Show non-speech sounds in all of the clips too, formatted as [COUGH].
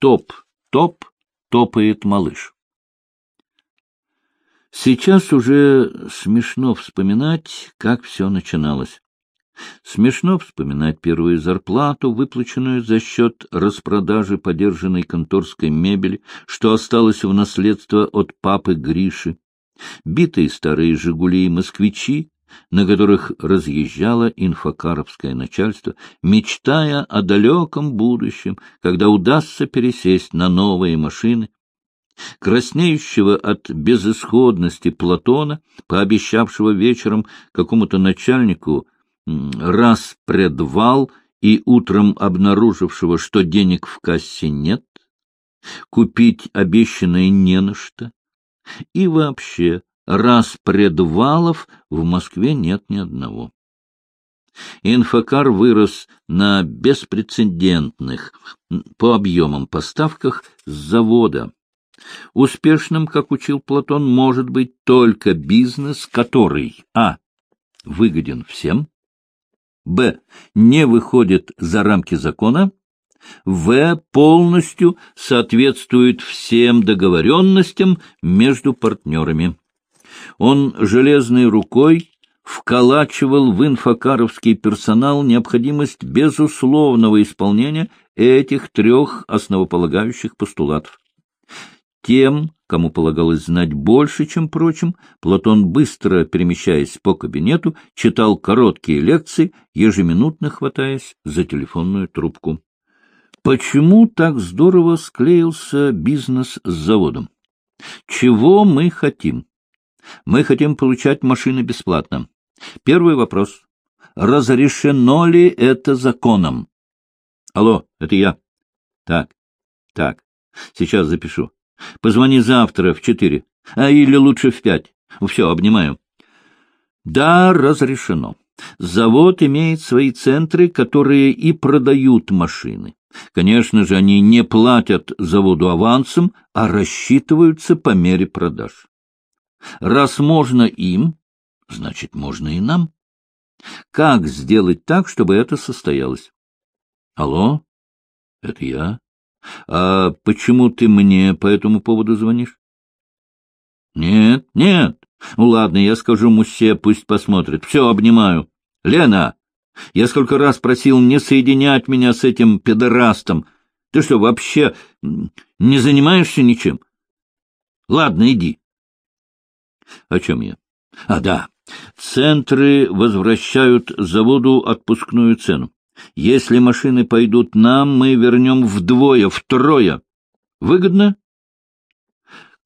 Топ-топ топает малыш. Сейчас уже смешно вспоминать, как все начиналось. Смешно вспоминать первую зарплату, выплаченную за счет распродажи подержанной конторской мебели, что осталось в наследство от папы Гриши, битые старые «Жигули» и «Москвичи», на которых разъезжало инфокаровское начальство, мечтая о далеком будущем, когда удастся пересесть на новые машины, краснеющего от безысходности Платона, пообещавшего вечером какому-то начальнику раз предвал и утром обнаружившего, что денег в кассе нет, купить обещанное не на что, и вообще раз предвалов в Москве нет ни одного. Инфокар вырос на беспрецедентных по объемам поставках с завода. Успешным, как учил Платон, может быть только бизнес, который а. выгоден всем, б. не выходит за рамки закона, в. полностью соответствует всем договоренностям между партнерами. Он железной рукой вколачивал в инфокаровский персонал необходимость безусловного исполнения этих трех основополагающих постулатов. Тем, кому полагалось знать больше, чем прочим, Платон, быстро перемещаясь по кабинету, читал короткие лекции, ежеминутно хватаясь за телефонную трубку. Почему так здорово склеился бизнес с заводом? Чего мы хотим? Мы хотим получать машины бесплатно. Первый вопрос. Разрешено ли это законом? Алло, это я. Так, так, сейчас запишу. Позвони завтра в четыре, а или лучше в пять. Все, обнимаю. Да, разрешено. Завод имеет свои центры, которые и продают машины. Конечно же, они не платят заводу авансом, а рассчитываются по мере продаж. Раз можно им, значит, можно и нам. Как сделать так, чтобы это состоялось? Алло, это я. А почему ты мне по этому поводу звонишь? Нет, нет. Ну ладно, я скажу Мусе, пусть посмотрит. Все, обнимаю. Лена, я сколько раз просил не соединять меня с этим педорастом. Ты что, вообще не занимаешься ничем? Ладно, иди. О чем я? А, да. Центры возвращают заводу отпускную цену. Если машины пойдут нам, мы вернем вдвое, втрое. Выгодно?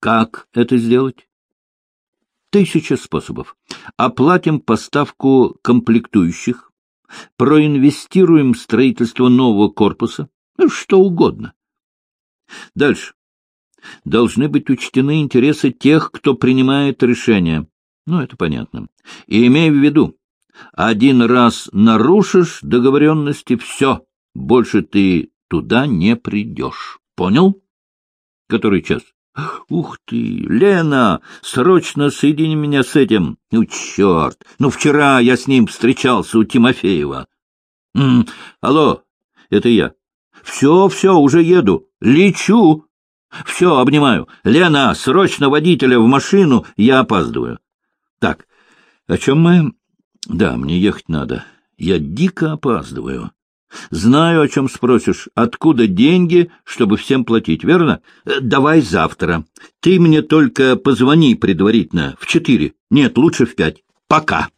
Как это сделать? Тысяча способов. Оплатим поставку комплектующих, проинвестируем в строительство нового корпуса, ну, что угодно. Дальше. Должны быть учтены интересы тех, кто принимает решения. Ну, это понятно. И имей в виду, один раз нарушишь договоренности — все, больше ты туда не придешь. Понял? Который час? Ух ты, Лена, срочно соедини меня с этим. Ну, черт, ну вчера я с ним встречался у Тимофеева. М -м, алло, это я. Все, все, уже еду. Лечу. Все, обнимаю. Лена, срочно водителя в машину, я опаздываю. Так, о чем мы? Да, мне ехать надо. Я дико опаздываю. Знаю, о чем спросишь. Откуда деньги, чтобы всем платить, верно? Э, давай завтра. Ты мне только позвони предварительно. В четыре. Нет, лучше в пять. Пока.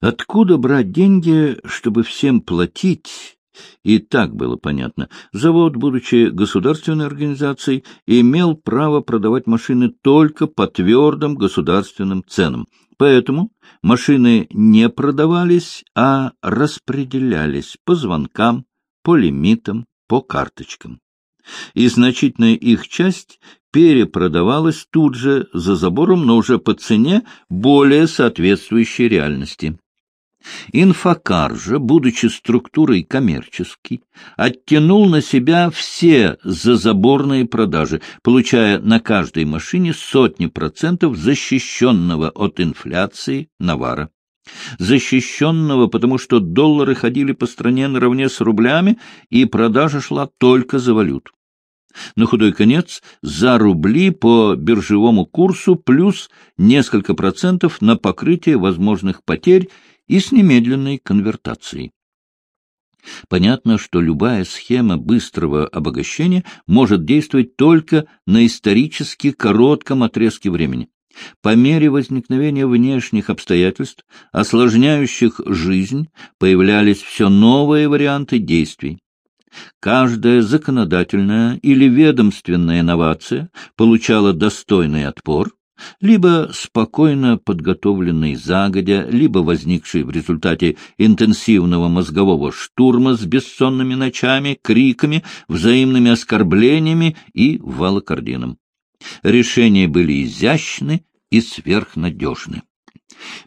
Откуда брать деньги, чтобы всем платить? И так было понятно. Завод, будучи государственной организацией, имел право продавать машины только по твердым государственным ценам. Поэтому машины не продавались, а распределялись по звонкам, по лимитам, по карточкам. И значительная их часть перепродавалась тут же за забором, но уже по цене, более соответствующей реальности. Инфокар же, будучи структурой коммерческой, оттянул на себя все зазаборные продажи, получая на каждой машине сотни процентов защищенного от инфляции навара. защищенного, потому что доллары ходили по стране наравне с рублями, и продажа шла только за валюту. На худой конец за рубли по биржевому курсу плюс несколько процентов на покрытие возможных потерь и с немедленной конвертацией. Понятно, что любая схема быстрого обогащения может действовать только на исторически коротком отрезке времени. По мере возникновения внешних обстоятельств, осложняющих жизнь, появлялись все новые варианты действий. Каждая законодательная или ведомственная инновация получала достойный отпор, либо спокойно подготовленный загодя, либо возникший в результате интенсивного мозгового штурма с бессонными ночами, криками, взаимными оскорблениями и валокардином. Решения были изящны и сверхнадежны.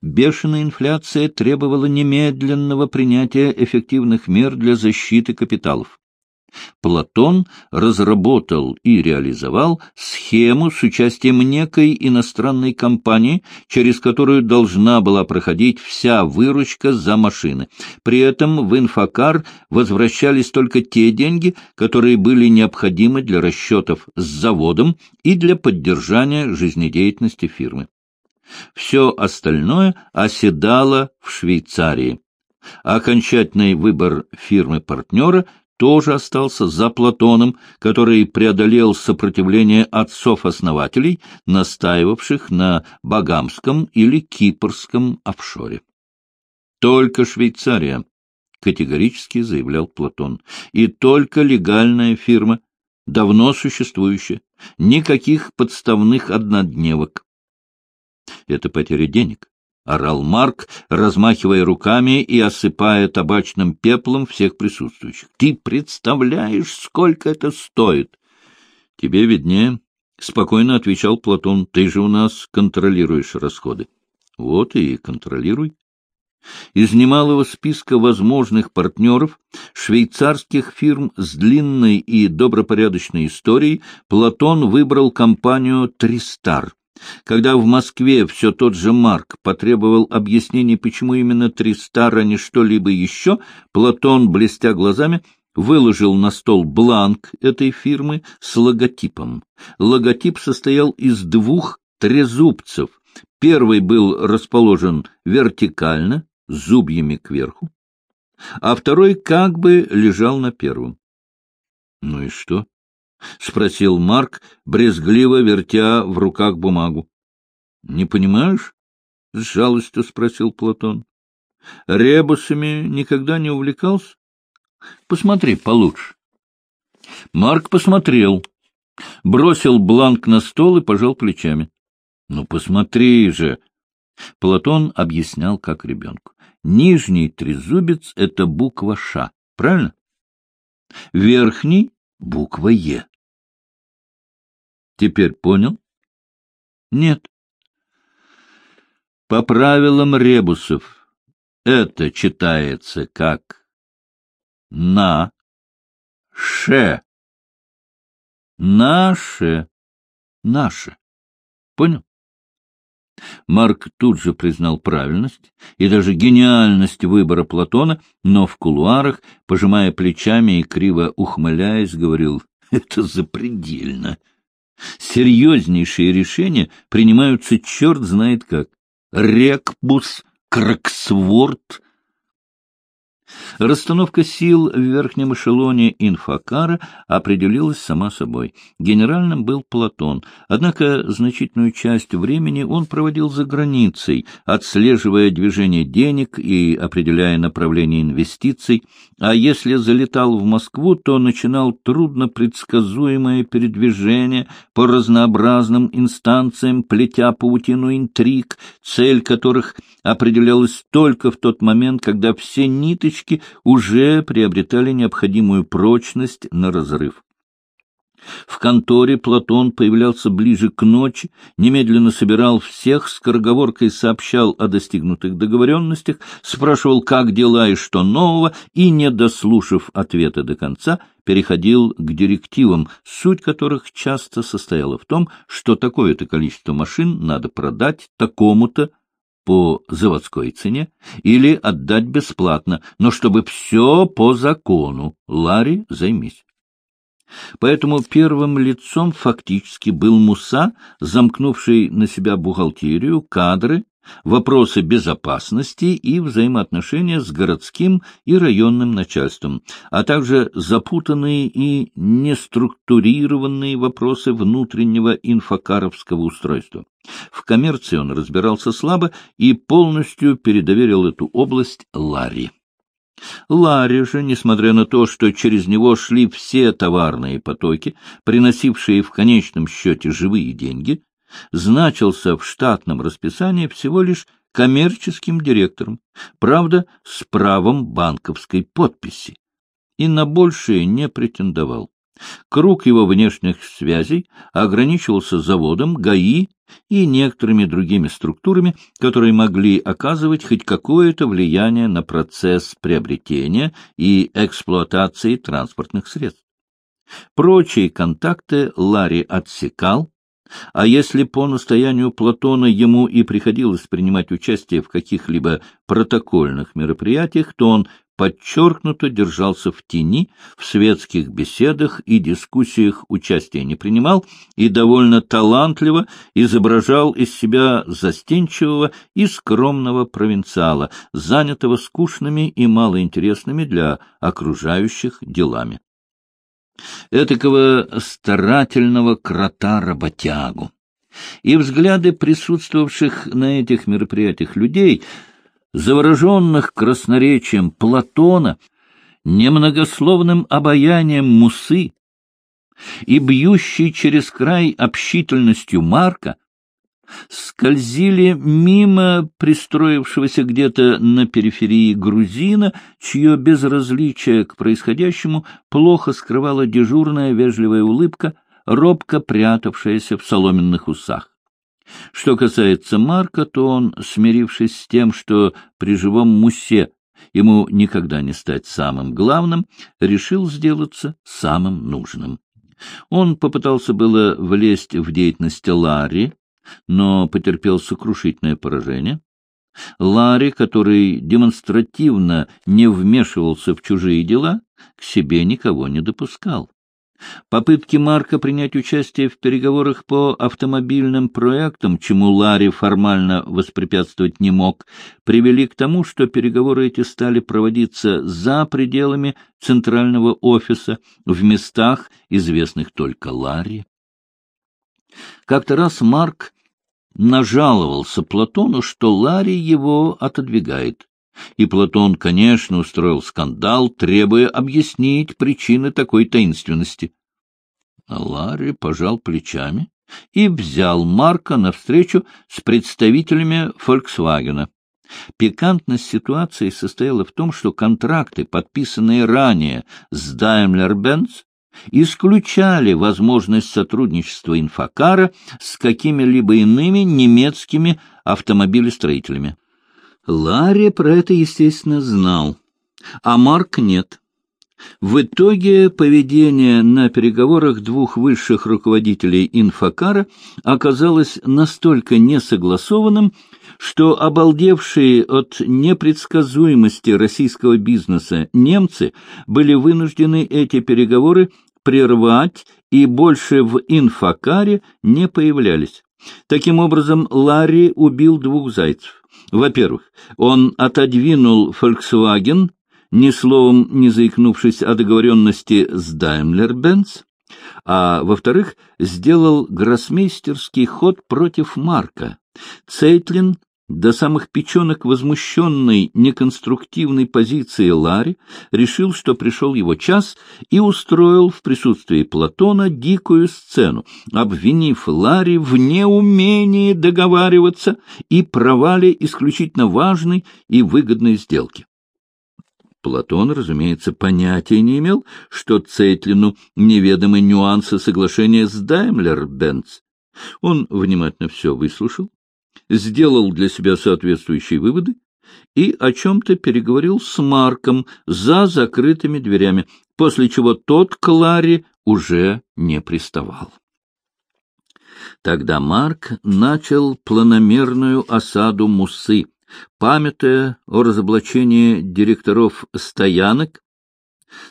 Бешеная инфляция требовала немедленного принятия эффективных мер для защиты капиталов. Платон разработал и реализовал схему с участием некой иностранной компании, через которую должна была проходить вся выручка за машины. При этом в инфокар возвращались только те деньги, которые были необходимы для расчетов с заводом и для поддержания жизнедеятельности фирмы. Все остальное оседало в Швейцарии. Окончательный выбор фирмы-партнера – тоже остался за Платоном, который преодолел сопротивление отцов-основателей, настаивавших на Багамском или Кипрском офшоре. Только Швейцария, категорически заявлял Платон, и только легальная фирма, давно существующая, никаких подставных однодневок. Это потеря денег, — орал Марк, размахивая руками и осыпая табачным пеплом всех присутствующих. — Ты представляешь, сколько это стоит? — Тебе виднее, — спокойно отвечал Платон. — Ты же у нас контролируешь расходы. — Вот и контролируй. Из немалого списка возможных партнеров швейцарских фирм с длинной и добропорядочной историей Платон выбрал компанию «Тристар», когда в Москве все тот же Марк потребовал объяснений, почему именно Тристар, а не что-либо еще, Платон, блестя глазами, выложил на стол бланк этой фирмы с логотипом. Логотип состоял из двух трезубцев. Первый был расположен вертикально, зубьями кверху, а второй как бы лежал на первом. Ну и что? — спросил Марк, брезгливо вертя в руках бумагу. — Не понимаешь? — с жалостью спросил Платон. — Ребусами никогда не увлекался? — Посмотри получше. Марк посмотрел, бросил бланк на стол и пожал плечами. — Ну, посмотри же! Платон объяснял, как ребенку. Нижний трезубец — это буква «Ш», правильно? Верхний — буква «Е». Теперь понял? Нет. По правилам ребусов это читается как на ше. Наше. Наше. Понял? Марк тут же признал правильность и даже гениальность выбора Платона, но в кулуарах, пожимая плечами и криво ухмыляясь, говорил, это запредельно. Серьезнейшие решения принимаются черт знает как. Рекбус, Краксворд, Расстановка сил в верхнем эшелоне инфокара определилась сама собой. Генеральным был Платон, однако значительную часть времени он проводил за границей, отслеживая движение денег и определяя направление инвестиций, а если залетал в Москву, то начинал трудно предсказуемое передвижение по разнообразным инстанциям, плетя паутину интриг, цель которых определялась только в тот момент, когда все ниточки ниточки уже приобретали необходимую прочность на разрыв. В конторе Платон появлялся ближе к ночи, немедленно собирал всех, скороговоркой сообщал о достигнутых договоренностях, спрашивал, как дела и что нового, и, не дослушав ответа до конца, переходил к директивам, суть которых часто состояла в том, что такое-то количество машин надо продать такому-то по заводской цене или отдать бесплатно, но чтобы все по закону. Ларри, займись. Поэтому первым лицом фактически был Муса, замкнувший на себя бухгалтерию, кадры, вопросы безопасности и взаимоотношения с городским и районным начальством, а также запутанные и неструктурированные вопросы внутреннего инфокаровского устройства. В коммерции он разбирался слабо и полностью передоверил эту область Ларри. Ларри же, несмотря на то, что через него шли все товарные потоки, приносившие в конечном счете живые деньги, значился в штатном расписании всего лишь коммерческим директором, правда, с правом банковской подписи, и на большее не претендовал. Круг его внешних связей ограничивался заводом, ГАИ и некоторыми другими структурами, которые могли оказывать хоть какое-то влияние на процесс приобретения и эксплуатации транспортных средств. Прочие контакты Ларри отсекал, а если по настоянию Платона ему и приходилось принимать участие в каких-либо протокольных мероприятиях, то он подчеркнуто держался в тени, в светских беседах и дискуссиях участия не принимал и довольно талантливо изображал из себя застенчивого и скромного провинциала, занятого скучными и малоинтересными для окружающих делами. Этакого старательного крота-работягу. И взгляды присутствовавших на этих мероприятиях людей — завороженных красноречием Платона, немногословным обаянием Мусы и бьющей через край общительностью Марка, скользили мимо пристроившегося где-то на периферии грузина, чье безразличие к происходящему плохо скрывала дежурная вежливая улыбка, робко прятавшаяся в соломенных усах. Что касается Марка, то он, смирившись с тем, что при живом Мусе ему никогда не стать самым главным, решил сделаться самым нужным. Он попытался было влезть в деятельность Ларри, но потерпел сокрушительное поражение. Ларри, который демонстративно не вмешивался в чужие дела, к себе никого не допускал. Попытки Марка принять участие в переговорах по автомобильным проектам, чему Ларри формально воспрепятствовать не мог, привели к тому, что переговоры эти стали проводиться за пределами центрального офиса, в местах, известных только Ларри. Как-то раз Марк нажаловался Платону, что Ларри его отодвигает. И Платон, конечно, устроил скандал, требуя объяснить причины такой таинственности. А Ларри пожал плечами и взял Марка на встречу с представителями «Фольксвагена». Пикантность ситуации состояла в том, что контракты, подписанные ранее с Daimler-Benz, исключали возможность сотрудничества инфокара с какими-либо иными немецкими автомобилестроителями. Ларри про это, естественно, знал, а Марк нет. В итоге поведение на переговорах двух высших руководителей инфокара оказалось настолько несогласованным, что обалдевшие от непредсказуемости российского бизнеса немцы были вынуждены эти переговоры прервать и больше в инфокаре не появлялись. Таким образом, Ларри убил двух зайцев. Во-первых, он отодвинул Volkswagen, ни словом не заикнувшись о договоренности с Daimler-Benz, а, во-вторых, сделал гроссмейстерский ход против Марка. Цейтлин до самых печенок возмущенной неконструктивной позиции Ларри решил, что пришел его час, и устроил в присутствии Платона дикую сцену, обвинив Ларри в неумении договариваться и провале исключительно важной и выгодной сделки. Платон, разумеется, понятия не имел, что Цейтлину неведомы нюансы соглашения с Даймлер-Бенц. Он внимательно все выслушал, сделал для себя соответствующие выводы и о чем-то переговорил с Марком за закрытыми дверями, после чего тот к Ларе уже не приставал. Тогда Марк начал планомерную осаду Мусы, памятая о разоблачении директоров стоянок,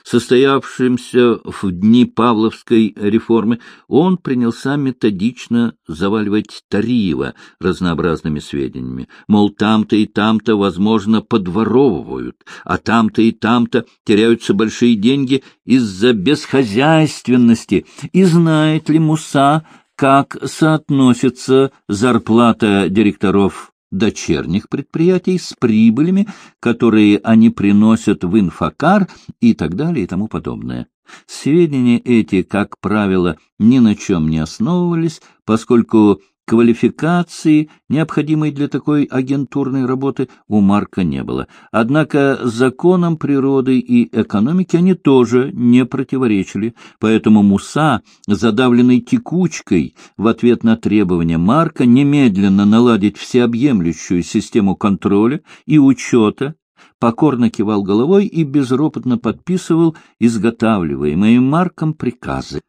состоявшимся в дни Павловской реформы, он принялся методично заваливать Тариева разнообразными сведениями. Мол, там-то и там-то, возможно, подворовывают, а там-то и там-то теряются большие деньги из-за бесхозяйственности. И знает ли Муса, как соотносится зарплата директоров дочерних предприятий с прибылями, которые они приносят в инфокар и так далее и тому подобное. Сведения эти, как правило, ни на чем не основывались, поскольку Квалификации, необходимой для такой агентурной работы, у Марка не было. Однако законам природы и экономики они тоже не противоречили, поэтому Муса, задавленный текучкой, в ответ на требования Марка немедленно наладить всеобъемлющую систему контроля и учета, покорно кивал головой и безропотно подписывал изготавливаемые Марком приказы.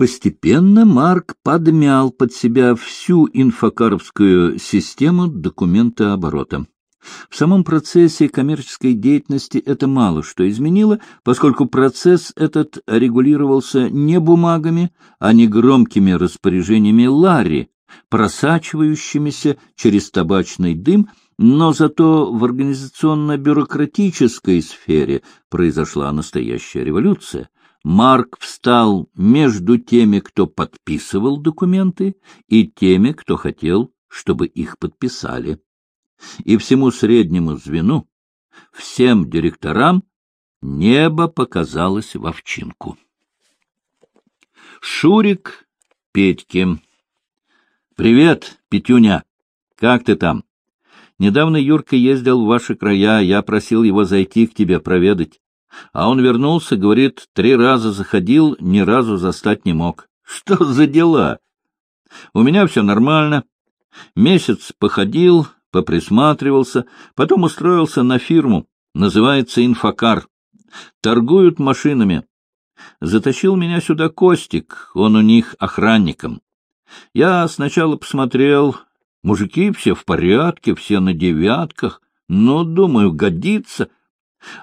Постепенно Марк подмял под себя всю инфокаровскую систему документооборота. В самом процессе коммерческой деятельности это мало что изменило, поскольку процесс этот регулировался не бумагами, а не громкими распоряжениями Ларри, просачивающимися через табачный дым, но зато в организационно-бюрократической сфере произошла настоящая революция — Марк встал между теми, кто подписывал документы, и теми, кто хотел, чтобы их подписали. И всему среднему звену, всем директорам, небо показалось в овчинку. Шурик Петьке. «Привет, Петюня! Как ты там? Недавно Юрка ездил в ваши края, я просил его зайти к тебе проведать. А он вернулся, говорит, три раза заходил, ни разу застать не мог. Что за дела? У меня все нормально. Месяц походил, поприсматривался, потом устроился на фирму, называется «Инфокар». Торгуют машинами. Затащил меня сюда Костик, он у них охранником. Я сначала посмотрел, мужики все в порядке, все на девятках, но, думаю, годится —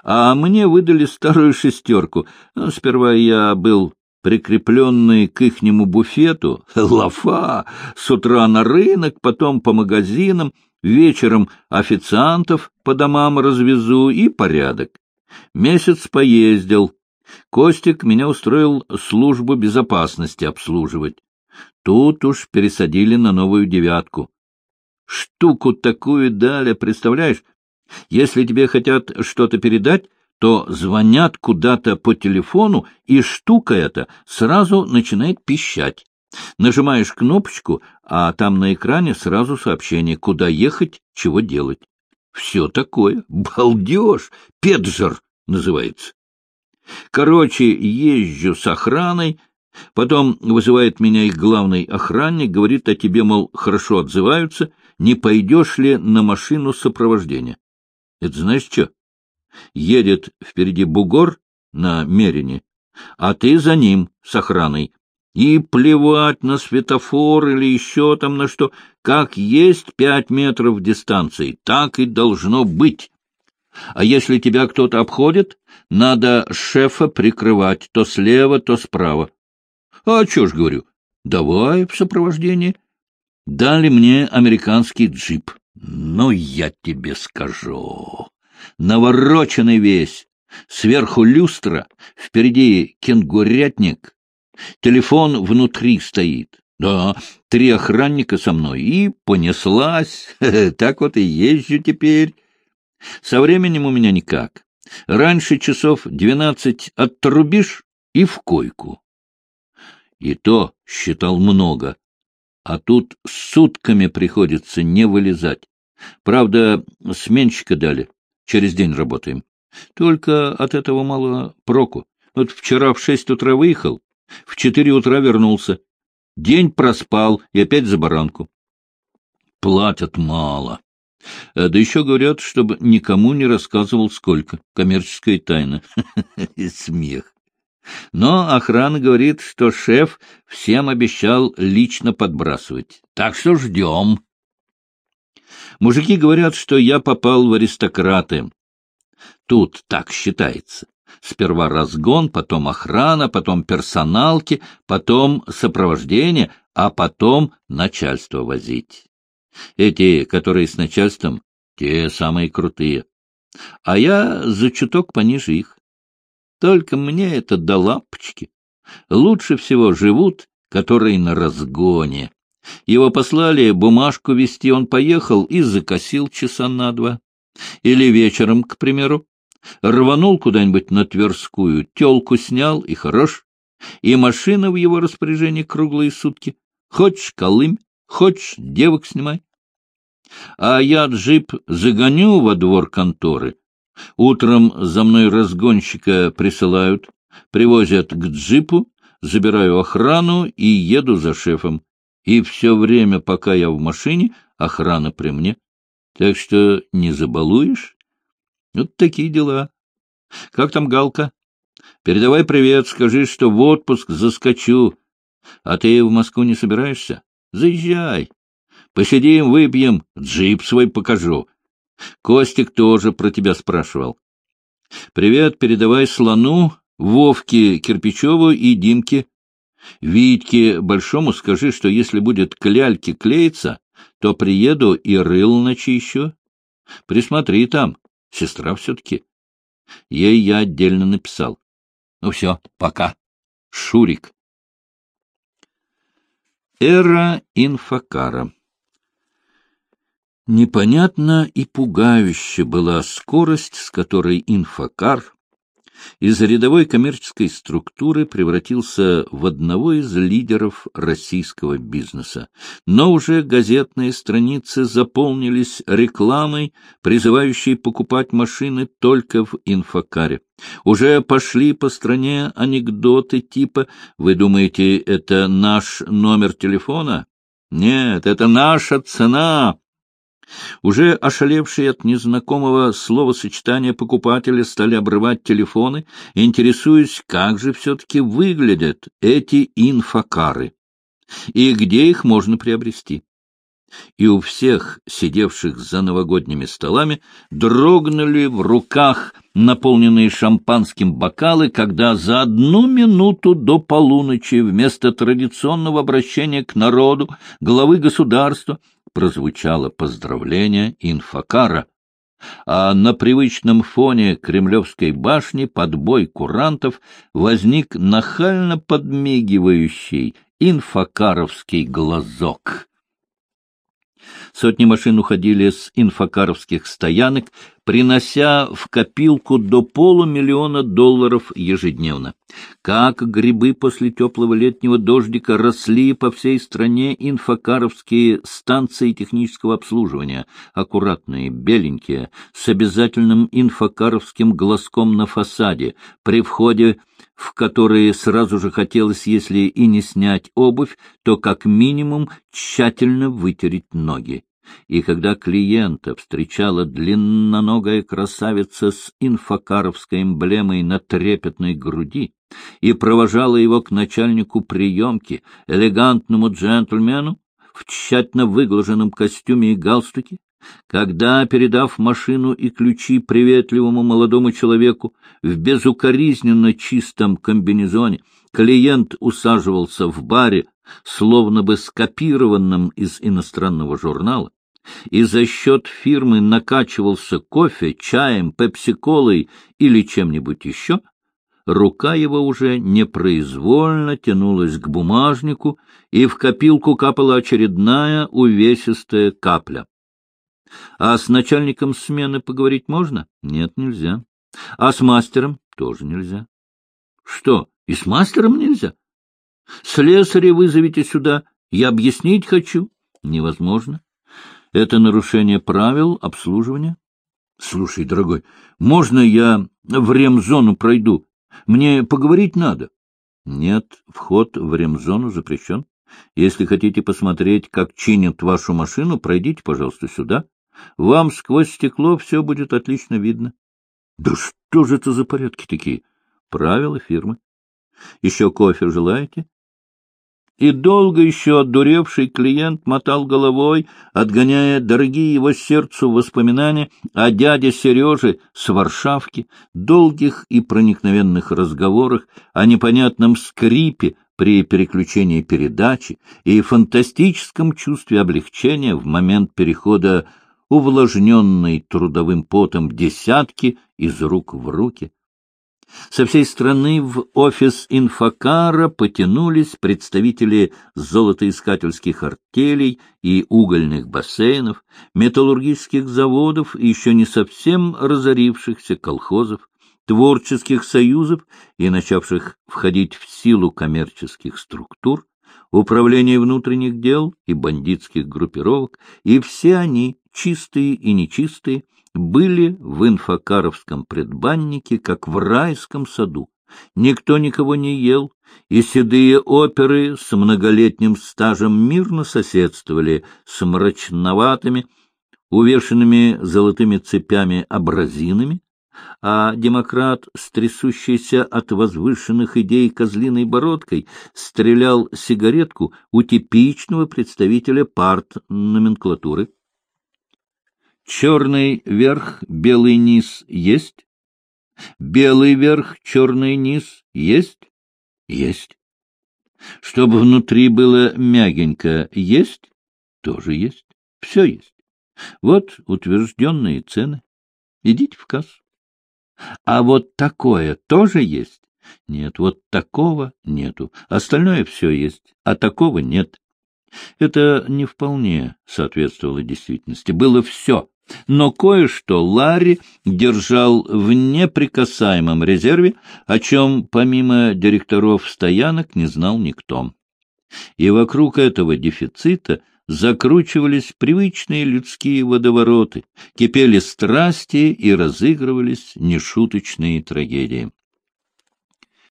а мне выдали старую шестерку. Ну, сперва я был прикрепленный к ихнему буфету, [LAUGHS] лафа, с утра на рынок, потом по магазинам, вечером официантов по домам развезу и порядок. Месяц поездил. Костик меня устроил службу безопасности обслуживать. Тут уж пересадили на новую девятку. Штуку такую дали, представляешь, если тебе хотят что-то передать, то звонят куда-то по телефону, и штука эта сразу начинает пищать. Нажимаешь кнопочку, а там на экране сразу сообщение, куда ехать, чего делать. Все такое. Балдеж! Педжер называется. Короче, езжу с охраной, потом вызывает меня их главный охранник, говорит о тебе, мол, хорошо отзываются, не пойдешь ли на машину сопровождения. Это знаешь что? Едет впереди бугор на Мерине, а ты за ним с охраной. И плевать на светофор или еще там на что. Как есть пять метров дистанции, так и должно быть. А если тебя кто-то обходит, надо шефа прикрывать то слева, то справа. А что ж говорю, давай в сопровождении. Дали мне американский джип. Ну, я тебе скажу. Навороченный весь. Сверху люстра, впереди кенгурятник. Телефон внутри стоит. Да, три охранника со мной. И понеслась. [LAUGHS] Так вот и езжу теперь. Со временем у меня никак. Раньше часов двенадцать отрубишь и в койку. И то считал много а тут сутками приходится не вылезать. Правда, сменщика дали, через день работаем. Только от этого мало проку. Вот вчера в шесть утра выехал, в четыре утра вернулся. День проспал и опять за баранку. Платят мало. Да еще говорят, чтобы никому не рассказывал сколько. Коммерческая тайна. [LAUGHS] Смех. Но охрана говорит, что шеф всем обещал лично подбрасывать. Так что ждем. Мужики говорят, что я попал в аристократы. Тут так считается. Сперва разгон, потом охрана, потом персоналки, потом сопровождение, а потом начальство возить. Эти, которые с начальством, те самые крутые. А я за чуток пониже их. Только мне это до лампочки. Лучше всего живут, которые на разгоне. Его послали бумажку вести, он поехал и закосил часа на два. Или вечером, к примеру, рванул куда-нибудь на Тверскую, телку снял и хорош. И машина в его распоряжении круглые сутки. Хочешь — колымь, хочешь — девок снимай. А я джип загоню во двор конторы. Утром за мной разгонщика присылают, привозят к джипу, забираю охрану и еду за шефом. И все время, пока я в машине, охрана при мне. Так что не забалуешь? Вот такие дела. Как там Галка? Передавай привет, скажи, что в отпуск заскочу. А ты в Москву не собираешься? Заезжай. Посидим, выпьем, джип свой покажу. Костик тоже про тебя спрашивал. Привет передавай слону, Вовке Кирпичеву и Димке. Витьке Большому скажи, что если будет кляльки клеиться, то приеду и рыл ночи еще. Присмотри там, сестра все-таки. Ей я отдельно написал. Ну все, пока. Шурик. Эра инфокара Непонятна и пугающе была скорость, с которой инфокар из рядовой коммерческой структуры превратился в одного из лидеров российского бизнеса. Но уже газетные страницы заполнились рекламой, призывающей покупать машины только в инфокаре. Уже пошли по стране анекдоты типа «Вы думаете, это наш номер телефона?» «Нет, это наша цена!» Уже ошалевшие от незнакомого словосочетания покупатели стали обрывать телефоны, интересуясь, как же все-таки выглядят эти инфокары и где их можно приобрести. И у всех, сидевших за новогодними столами, дрогнули в руках наполненные шампанским бокалы, когда за одну минуту до полуночи вместо традиционного обращения к народу главы государства прозвучало поздравление инфокара, а на привычном фоне Кремлевской башни под бой курантов возник нахально подмигивающий инфокаровский глазок. Сотни машин уходили с инфокаровских стоянок, принося в копилку до полумиллиона долларов ежедневно. Как грибы после теплого летнего дождика росли по всей стране инфокаровские станции технического обслуживания, аккуратные, беленькие, с обязательным инфокаровским глазком на фасаде, при входе в которые сразу же хотелось, если и не снять обувь, то как минимум тщательно вытереть ноги. И когда клиента встречала длинноногая красавица с инфокаровской эмблемой на трепетной груди и провожала его к начальнику приемки, элегантному джентльмену, в тщательно выглаженном костюме и галстуке, когда, передав машину и ключи приветливому молодому человеку в безукоризненно чистом комбинезоне, клиент усаживался в баре, словно бы скопированном из иностранного журнала, и за счет фирмы накачивался кофе, чаем, пепси-колой или чем-нибудь еще, рука его уже непроизвольно тянулась к бумажнику, и в копилку капала очередная увесистая капля. А с начальником смены поговорить можно? Нет, нельзя. А с мастером? Тоже нельзя. Что, и с мастером нельзя? Слесаря вызовите сюда, я объяснить хочу. Невозможно. Это нарушение правил обслуживания. Слушай, дорогой, можно я в ремзону пройду? Мне поговорить надо. Нет, вход в ремзону запрещен. Если хотите посмотреть, как чинят вашу машину, пройдите, пожалуйста, сюда. Вам сквозь стекло все будет отлично видно. Да что же это за порядки такие? Правила фирмы. Еще кофе желаете? И долго еще отдуревший клиент мотал головой, отгоняя дорогие его сердцу воспоминания о дяде Сереже с Варшавки, долгих и проникновенных разговорах, о непонятном скрипе при переключении передачи и фантастическом чувстве облегчения в момент перехода увлажненной трудовым потом десятки из рук в руки. Со всей страны в офис инфокара потянулись представители золотоискательских артелей и угольных бассейнов, металлургических заводов и еще не совсем разорившихся колхозов, творческих союзов и начавших входить в силу коммерческих структур, управления внутренних дел и бандитских группировок, и все они, чистые и нечистые, были в инфокаровском предбаннике, как в райском саду. Никто никого не ел, и седые оперы с многолетним стажем мирно соседствовали с мрачноватыми, увешанными золотыми цепями абразинами, а демократ, стрясущийся от возвышенных идей козлиной бородкой, стрелял сигаретку у типичного представителя парт-номенклатуры. Черный верх, белый низ есть? Белый верх, черный низ есть? Есть. Чтобы внутри было мягенько, есть? Тоже есть. Все есть. Вот утвержденные цены. Идите в кассу. А вот такое тоже есть? Нет, вот такого нету. Остальное все есть, а такого нет. Это не вполне соответствовало действительности. Было все. Но кое-что Ларри держал в неприкасаемом резерве, о чем, помимо директоров стоянок, не знал никто. И вокруг этого дефицита закручивались привычные людские водовороты, кипели страсти и разыгрывались нешуточные трагедии.